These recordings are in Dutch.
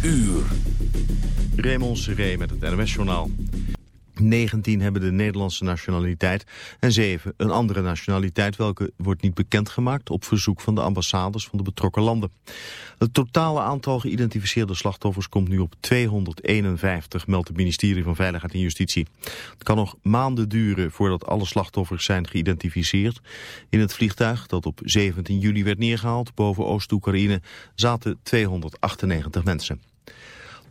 Uur. Raymond Seré met het NOS-journaal. 19 hebben de Nederlandse nationaliteit en 7 een andere nationaliteit, welke wordt niet bekendgemaakt op verzoek van de ambassades van de betrokken landen. Het totale aantal geïdentificeerde slachtoffers komt nu op 251, meldt het ministerie van Veiligheid en Justitie. Het kan nog maanden duren voordat alle slachtoffers zijn geïdentificeerd. In het vliegtuig dat op 17 juli werd neergehaald boven Oost-Oekraïne zaten 298 mensen.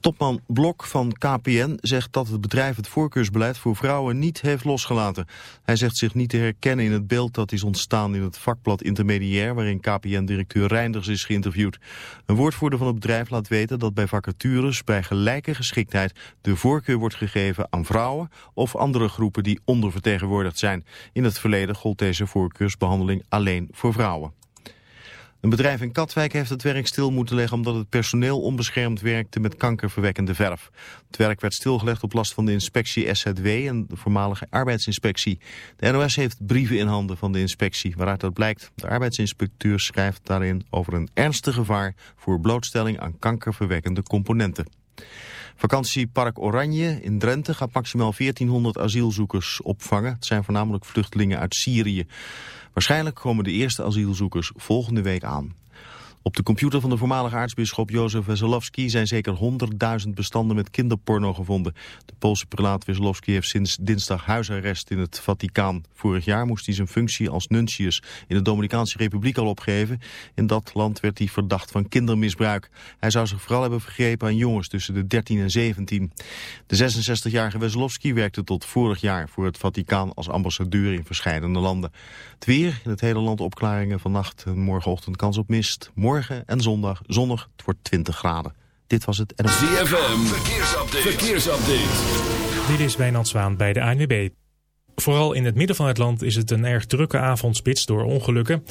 Topman Blok van KPN zegt dat het bedrijf het voorkeursbeleid voor vrouwen niet heeft losgelaten. Hij zegt zich niet te herkennen in het beeld dat is ontstaan in het vakblad Intermediair, waarin KPN-directeur Reinders is geïnterviewd. Een woordvoerder van het bedrijf laat weten dat bij vacatures bij gelijke geschiktheid de voorkeur wordt gegeven aan vrouwen of andere groepen die ondervertegenwoordigd zijn. In het verleden gold deze voorkeursbehandeling alleen voor vrouwen. Een bedrijf in Katwijk heeft het werk stil moeten leggen omdat het personeel onbeschermd werkte met kankerverwekkende verf. Het werk werd stilgelegd op last van de inspectie SZW en de voormalige arbeidsinspectie. De NOS heeft brieven in handen van de inspectie waaruit dat blijkt. De arbeidsinspecteur schrijft daarin over een ernstig gevaar voor blootstelling aan kankerverwekkende componenten. Vakantiepark Oranje in Drenthe gaat maximaal 1400 asielzoekers opvangen. Het zijn voornamelijk vluchtelingen uit Syrië. Waarschijnlijk komen de eerste asielzoekers volgende week aan. Op de computer van de voormalige aartsbisschop Jozef Weselowski zijn zeker 100.000 bestanden met kinderporno gevonden. De Poolse prelaat Weselowski heeft sinds dinsdag huisarrest in het Vaticaan. Vorig jaar moest hij zijn functie als nuntius in de Dominicaanse Republiek al opgeven. In dat land werd hij verdacht van kindermisbruik. Hij zou zich vooral hebben vergrepen aan jongens tussen de 13 en 17. De 66-jarige Weselowski werkte tot vorig jaar voor het Vaticaan als ambassadeur in verschillende landen. Het weer in het hele land opklaringen vannacht en morgenochtend kans op mist. En zondag zonnig, het wordt 20 graden. Dit was het NOS. ZFM, verkeersupdate. verkeersupdate. Dit is Wijnand Zwaan bij de ANWB. Vooral in het midden van het land is het een erg drukke avondspits door ongelukken.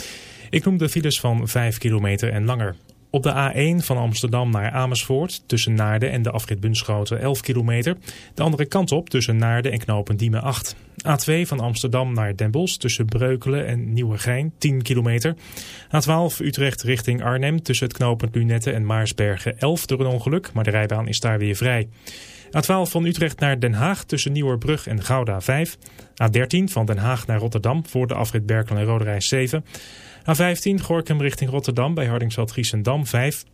Ik noem de files van 5 kilometer en langer. Op de A1 van Amsterdam naar Amersfoort tussen Naarden en de afrit Bunschoten 11 kilometer. De andere kant op tussen Naarden en Knopen Diemen 8. A2 van Amsterdam naar Den Bosch tussen Breukelen en Nieuwegein 10 kilometer. A12 Utrecht richting Arnhem tussen het knooppunt Lunette en Maarsbergen 11 door een ongeluk, maar de rijbaan is daar weer vrij. A12 van Utrecht naar Den Haag tussen Nieuwerbrug en Gouda 5. A13 van Den Haag naar Rotterdam voor de afrit Berkel en Roderijs 7. A15 Gorkum richting Rotterdam bij Hardingsveld Giessendam 5.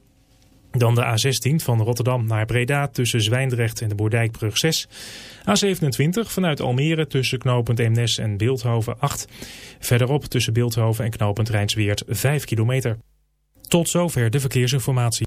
Dan de A16 van Rotterdam naar Breda tussen Zwijndrecht en de Boerdijkbrug 6. A27 vanuit Almere tussen knooppunt Eemnes en Beeldhoven 8. Verderop tussen Beeldhoven en knooppunt Rijnsweert 5 kilometer. Tot zover de verkeersinformatie.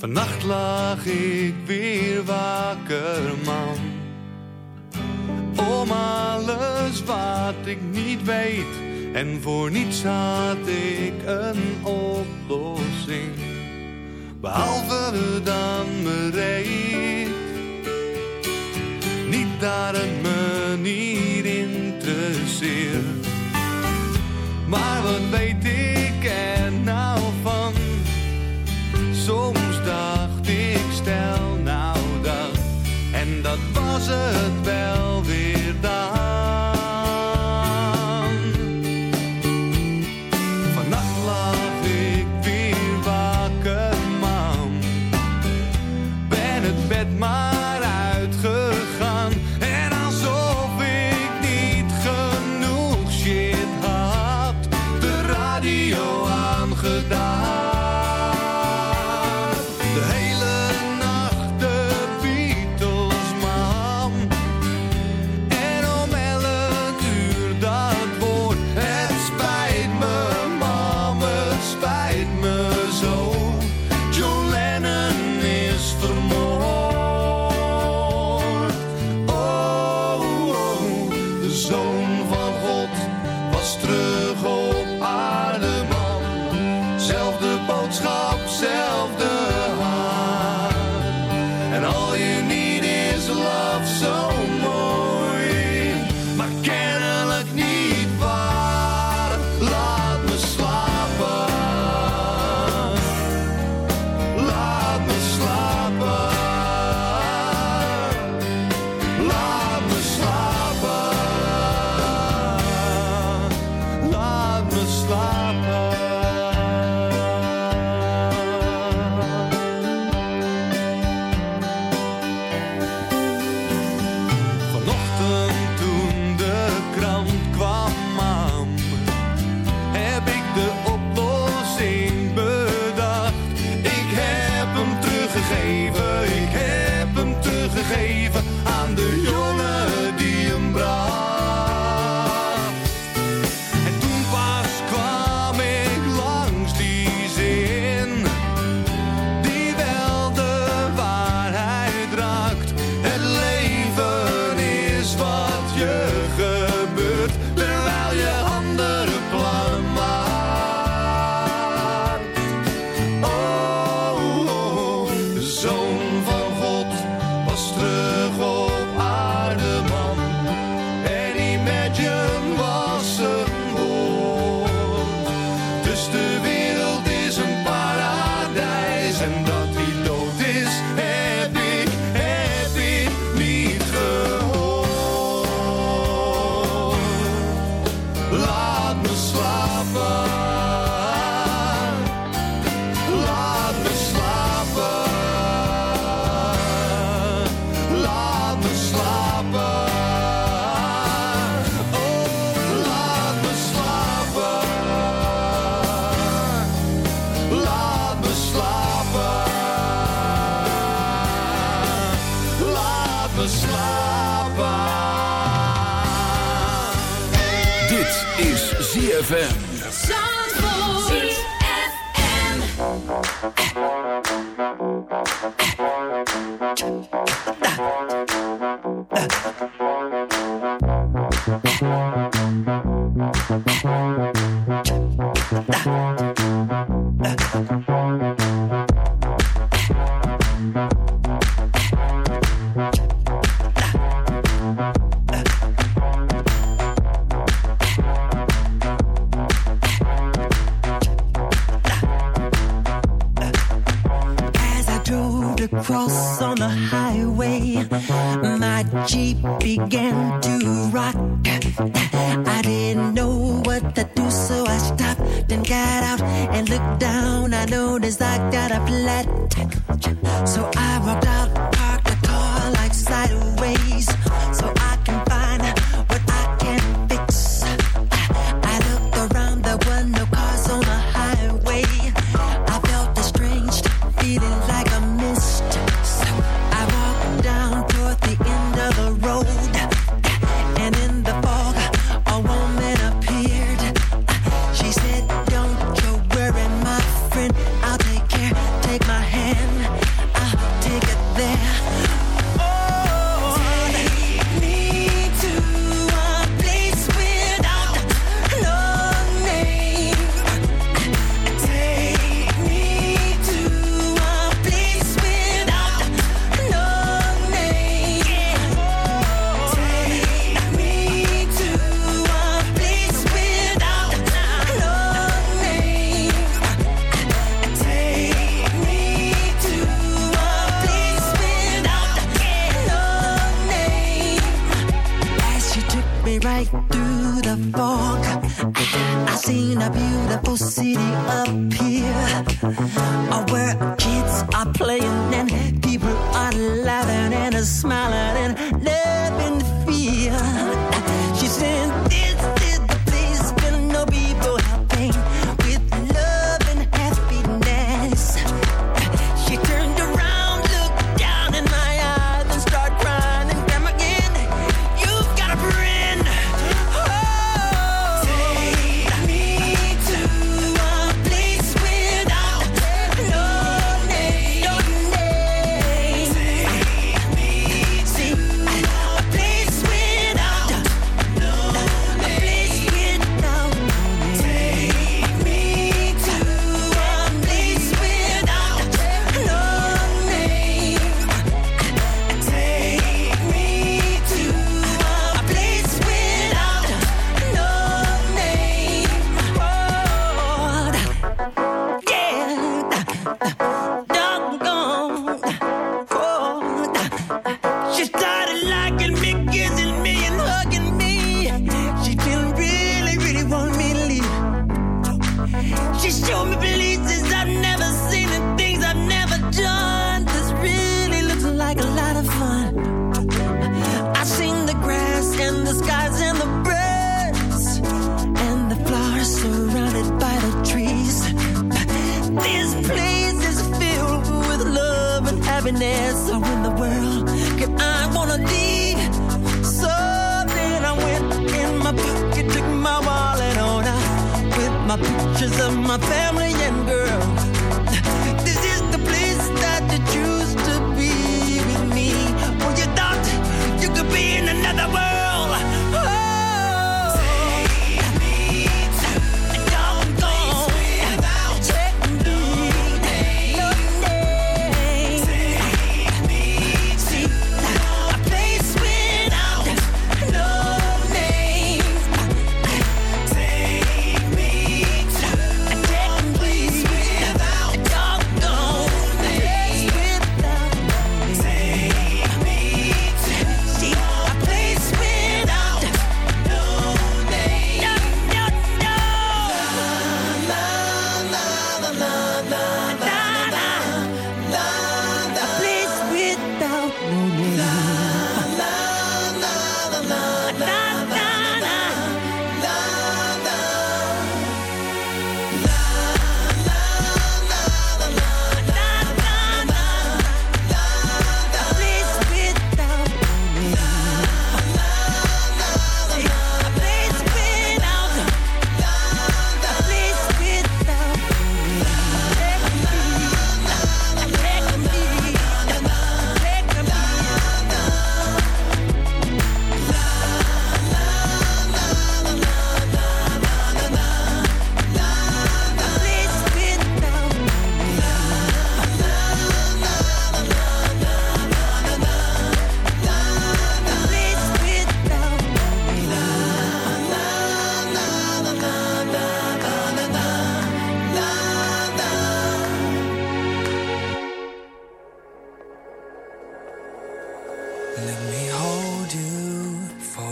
Vannacht lag ik weer wakker, man. Om alles wat ik niet weet. En voor niets had ik een oplossing. Behalve dan bereid. Niet daar me niet interesseert. Maar wat weet ik? closer Hey. right through the fog. I seen a beautiful city up here, where kids are playing and people are laughing and smiling and living fear.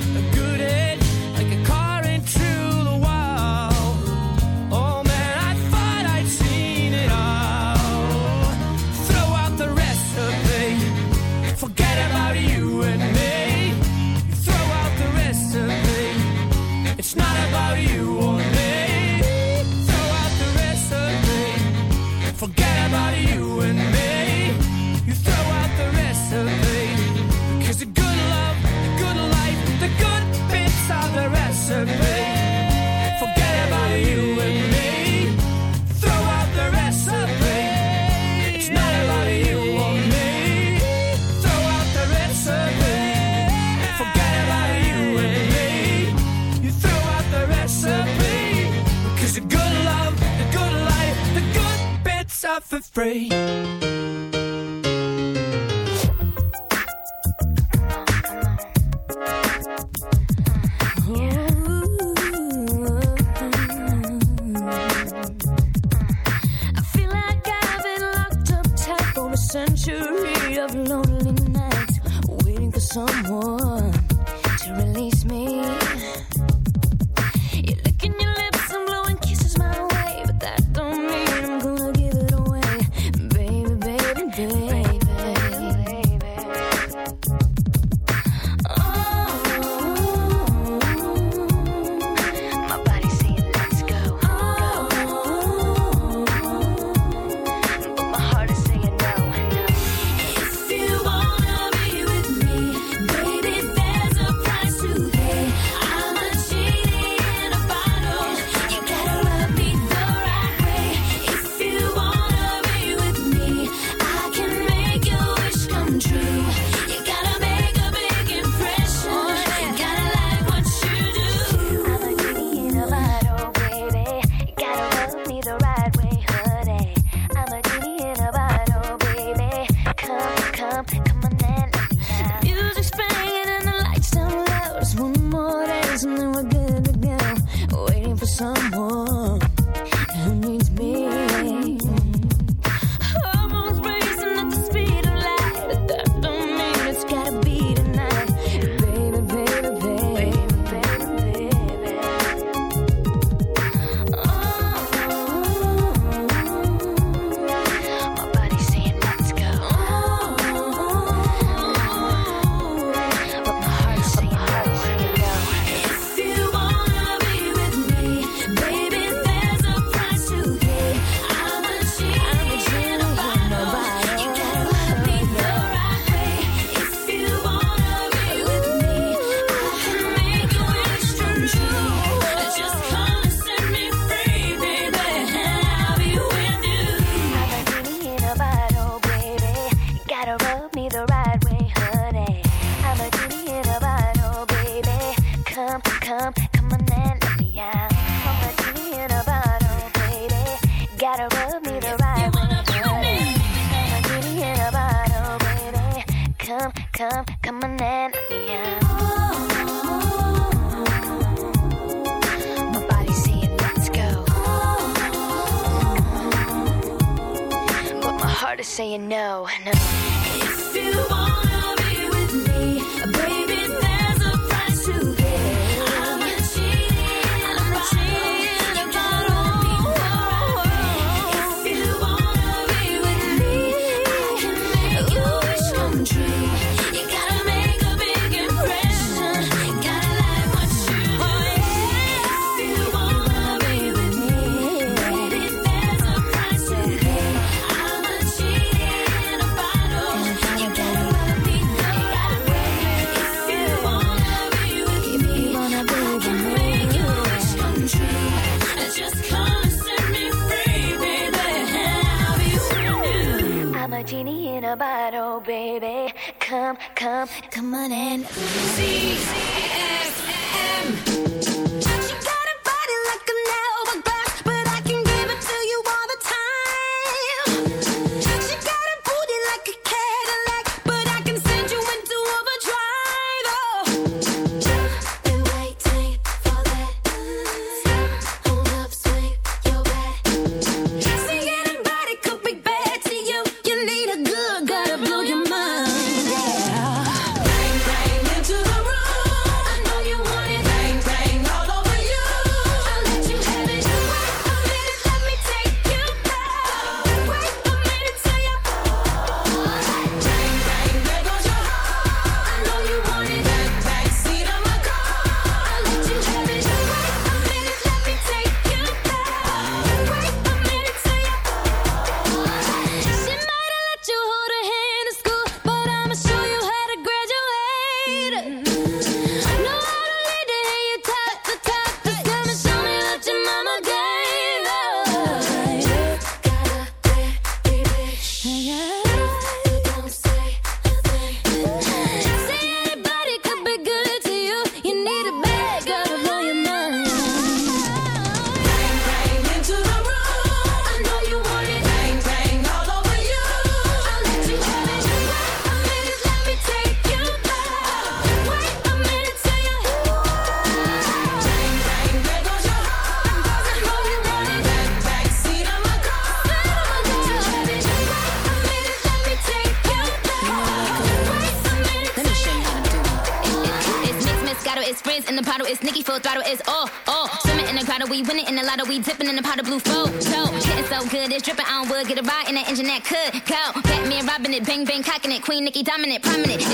it. For free. It, bang bang cocking it, Queen Nicki dominant, prominent.